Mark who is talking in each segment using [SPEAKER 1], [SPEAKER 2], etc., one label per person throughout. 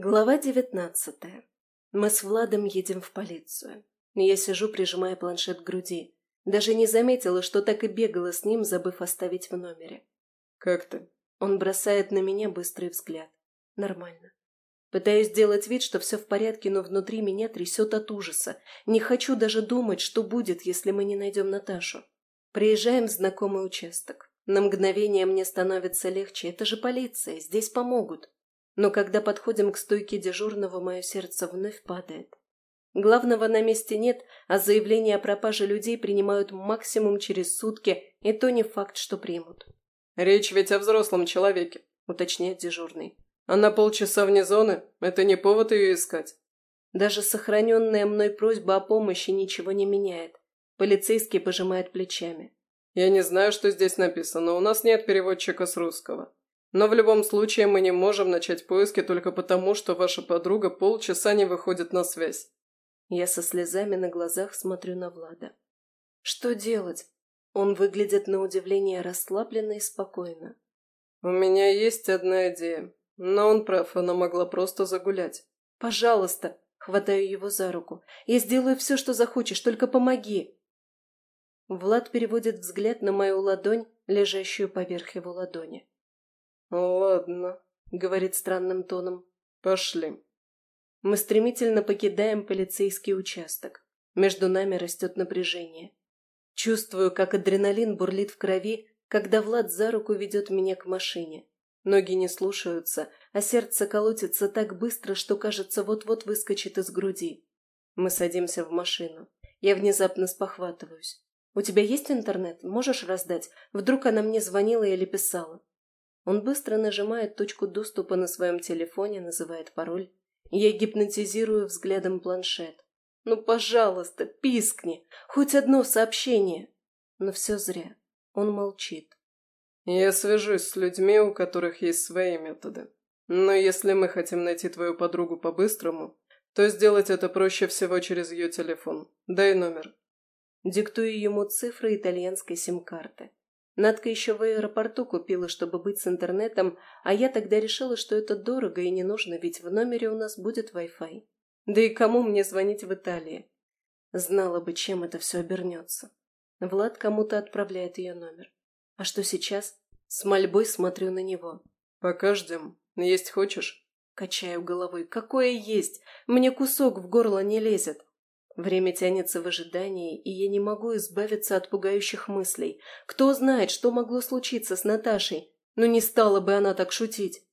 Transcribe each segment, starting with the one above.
[SPEAKER 1] Глава девятнадцатая. Мы с Владом едем в полицию. Я сижу, прижимая планшет к груди. Даже не заметила, что так и бегала с ним, забыв оставить в номере.
[SPEAKER 2] «Как ты?»
[SPEAKER 1] Он бросает на меня быстрый взгляд. Нормально. Пытаюсь сделать вид, что все в порядке, но внутри меня трясет от ужаса. Не хочу даже думать, что будет, если мы не найдем Наташу. Приезжаем в знакомый участок. На мгновение мне становится легче. Это же полиция, здесь помогут но когда подходим к стойке дежурного, мое сердце вновь падает. Главного на месте нет, а заявление о пропаже людей принимают максимум через сутки, и то не факт, что примут.
[SPEAKER 2] «Речь ведь о взрослом человеке», — уточняет дежурный. «А на полчаса вне зоны — это не повод ее искать».
[SPEAKER 1] Даже сохраненная мной просьба о помощи ничего не меняет. Полицейский пожимает плечами.
[SPEAKER 2] «Я не знаю, что здесь написано. У нас нет переводчика с русского. Но в любом случае мы не можем начать поиски только потому, что ваша подруга полчаса не выходит на связь.
[SPEAKER 1] Я со слезами на глазах смотрю на Влада. Что делать? Он выглядит на удивление расслабленно и спокойно.
[SPEAKER 2] У меня есть одна идея. Но он прав, она могла просто загулять.
[SPEAKER 1] Пожалуйста, хватаю его за руку. Я сделаю все, что захочешь, только помоги. Влад переводит взгляд на мою ладонь, лежащую поверх его ладони.
[SPEAKER 2] «Ладно», —
[SPEAKER 1] говорит странным тоном.
[SPEAKER 2] «Пошли».
[SPEAKER 1] Мы стремительно покидаем полицейский участок. Между нами растет напряжение. Чувствую, как адреналин бурлит в крови, когда Влад за руку ведет меня к машине. Ноги не слушаются, а сердце колотится так быстро, что, кажется, вот-вот выскочит из груди. Мы садимся в машину. Я внезапно спохватываюсь. «У тебя есть интернет? Можешь раздать? Вдруг она мне звонила или писала?» Он быстро нажимает точку доступа на своем телефоне, называет пароль. Я гипнотизирую взглядом планшет. «Ну, пожалуйста, пискни! Хоть одно сообщение!» Но все зря. Он молчит.
[SPEAKER 2] «Я свяжусь с людьми, у которых есть свои методы. Но если мы хотим найти твою подругу по-быстрому, то сделать это проще всего через ее телефон. Дай номер».
[SPEAKER 1] Диктую ему цифры итальянской сим-карты. Надка еще в аэропорту купила, чтобы быть с интернетом, а я тогда решила, что это дорого и не нужно, ведь в номере у нас будет Wi-Fi. Да и кому мне звонить в Италии? Знала бы, чем это все обернется. Влад кому-то отправляет ее номер. А что сейчас? С мольбой смотрю на него.
[SPEAKER 2] «Пока ждем. Есть хочешь?»
[SPEAKER 1] Качаю головой. «Какое есть? Мне кусок в горло не лезет». Время тянется в ожидании, и я не могу избавиться от пугающих мыслей. Кто знает, что могло случиться с Наташей? Но не стала бы она так шутить.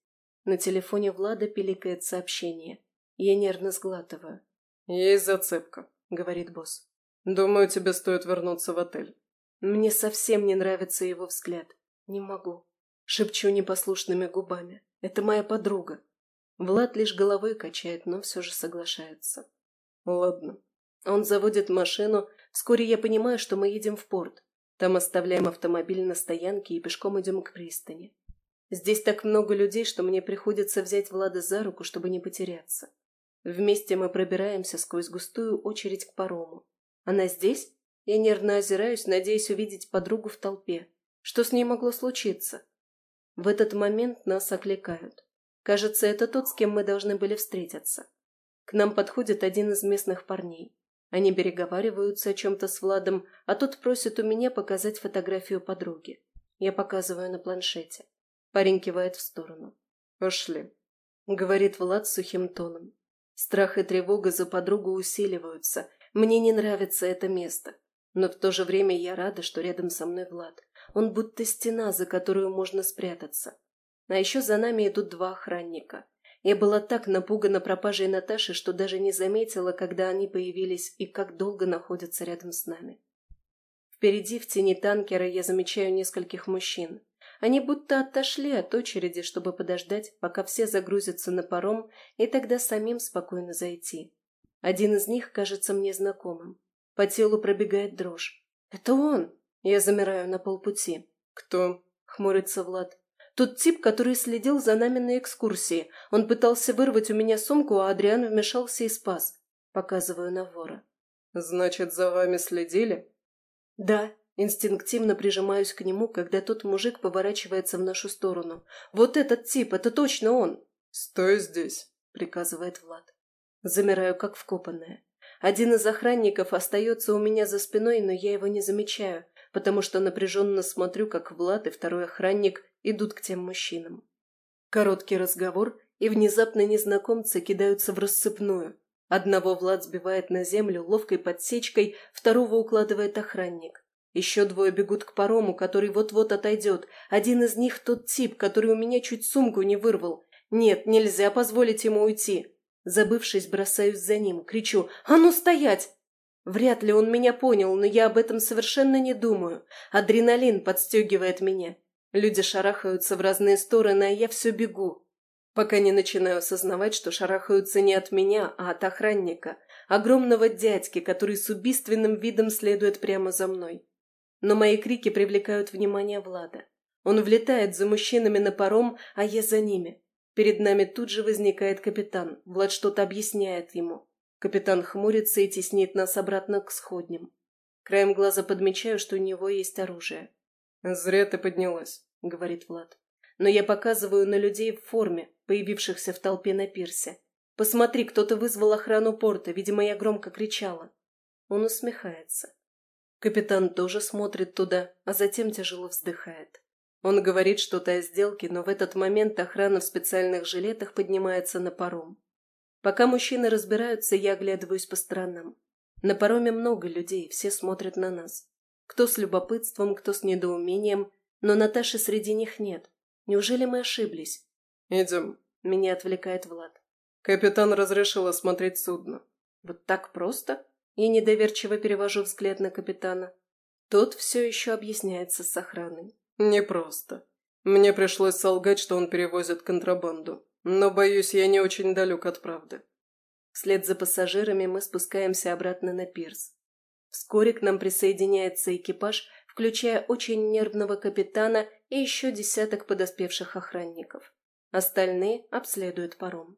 [SPEAKER 1] На телефоне Влада пиликает сообщение. Я нервно сглатываю.
[SPEAKER 2] «Есть зацепка», — говорит босс. «Думаю, тебе стоит вернуться в отель».
[SPEAKER 1] Мне совсем не нравится его взгляд. Не могу. Шепчу непослушными губами. Это моя подруга. Влад лишь головой качает, но все же соглашается.
[SPEAKER 2] «Ладно,
[SPEAKER 1] он заводит машину. Вскоре я понимаю, что мы едем в порт. Там оставляем автомобиль на стоянке и пешком идем к пристани. Здесь так много людей, что мне приходится взять Влада за руку, чтобы не потеряться. Вместе мы пробираемся сквозь густую очередь к парому. Она здесь? Я нервно озираюсь, надеясь увидеть подругу в толпе. Что с ней могло случиться? В этот момент нас окликают. Кажется, это тот, с кем мы должны были встретиться. К нам подходит один из местных парней. Они переговариваются о чем-то с Владом, а тот просит у меня показать фотографию подруги. Я показываю на планшете. Парень кивает в сторону.
[SPEAKER 2] «Пошли», —
[SPEAKER 1] говорит Влад сухим тоном. Страх и тревога за подругу усиливаются. Мне не нравится это место. Но в то же время я рада, что рядом со мной Влад. Он будто стена, за которую можно спрятаться. А еще за нами идут два охранника. Я была так напугана пропажей Наташи, что даже не заметила, когда они появились и как долго находятся рядом с нами. Впереди, в тени танкера, я замечаю нескольких мужчин. Они будто отошли от очереди, чтобы подождать, пока все загрузятся на паром, и тогда самим спокойно зайти. Один из них кажется мне знакомым. По телу пробегает дрожь. «Это он!» Я замираю на полпути.
[SPEAKER 2] «Кто?»
[SPEAKER 1] — хмурится Влад. Тот тип, который следил за нами на экскурсии. Он пытался вырвать у меня сумку, а Адриан вмешался и спас. Показываю на вора.
[SPEAKER 2] «Значит, за вами следили?»
[SPEAKER 1] «Да». Инстинктивно прижимаюсь к нему, когда тот мужик поворачивается в нашу сторону. «Вот этот тип, это точно он!»
[SPEAKER 2] «Стой здесь», —
[SPEAKER 1] приказывает Влад. Замираю, как вкопанная. Один из охранников остается у меня за спиной, но я его не замечаю, потому что напряженно смотрю, как Влад и второй охранник идут к тем мужчинам. Короткий разговор, и внезапно незнакомцы кидаются в рассыпную. Одного Влад сбивает на землю ловкой подсечкой, второго укладывает охранник. Еще двое бегут к парому, который вот-вот отойдет. Один из них тот тип, который у меня чуть сумку не вырвал. Нет, нельзя позволить ему уйти. Забывшись, бросаюсь за ним, кричу «А ну стоять!» Вряд ли он меня понял, но я об этом совершенно не думаю. Адреналин подстегивает меня. Люди шарахаются в разные стороны, а я все бегу. Пока не начинаю осознавать, что шарахаются не от меня, а от охранника, огромного дядьки, который с убийственным видом следует прямо за мной. Но мои крики привлекают внимание Влада. Он влетает за мужчинами на паром, а я за ними. Перед нами тут же возникает капитан. Влад что-то объясняет ему. Капитан хмурится и теснит нас обратно к сходням. Краем глаза подмечаю, что у него есть оружие.
[SPEAKER 2] «Зря ты поднялась», — говорит Влад.
[SPEAKER 1] Но я показываю на людей в форме, появившихся в толпе на пирсе. «Посмотри, кто-то вызвал охрану порта, видимо, я громко кричала». Он усмехается. Капитан тоже смотрит туда, а затем тяжело вздыхает. Он говорит что-то о сделке, но в этот момент охрана в специальных жилетах поднимается на паром. Пока мужчины разбираются, я оглядываюсь по сторонам. На пароме много людей, все смотрят на нас. Кто с любопытством, кто с недоумением, но Наташи среди них нет. Неужели мы ошиблись?
[SPEAKER 2] «Идем», —
[SPEAKER 1] меня отвлекает Влад.
[SPEAKER 2] «Капитан разрешил осмотреть судно».
[SPEAKER 1] «Вот так просто?» Я недоверчиво перевожу взгляд на капитана. Тот все еще объясняется с охраной.
[SPEAKER 2] «Непросто. Мне пришлось солгать, что он перевозит контрабанду. Но, боюсь, я не очень далек от правды».
[SPEAKER 1] Вслед за пассажирами мы спускаемся обратно на пирс. Вскоре к нам присоединяется экипаж, включая очень нервного капитана и еще десяток подоспевших охранников. Остальные обследуют паром.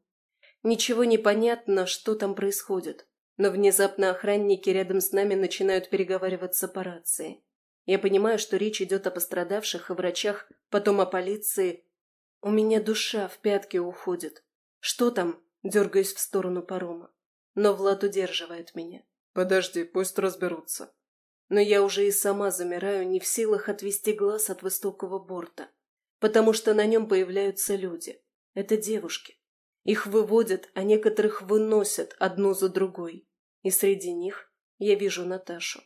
[SPEAKER 1] Ничего не понятно, что там происходит. Но внезапно охранники рядом с нами начинают переговариваться по рации. Я понимаю, что речь идет о пострадавших, о врачах, потом о полиции. У меня душа в пятки уходит. Что там? Дергаюсь в сторону парома. Но Влад удерживает меня.
[SPEAKER 2] Подожди, пусть разберутся.
[SPEAKER 1] Но я уже и сама замираю, не в силах отвести глаз от высокого борта. Потому что на нем появляются люди. Это девушки. Их выводят, а некоторых выносят одну за другой и среди них я вижу Наташу.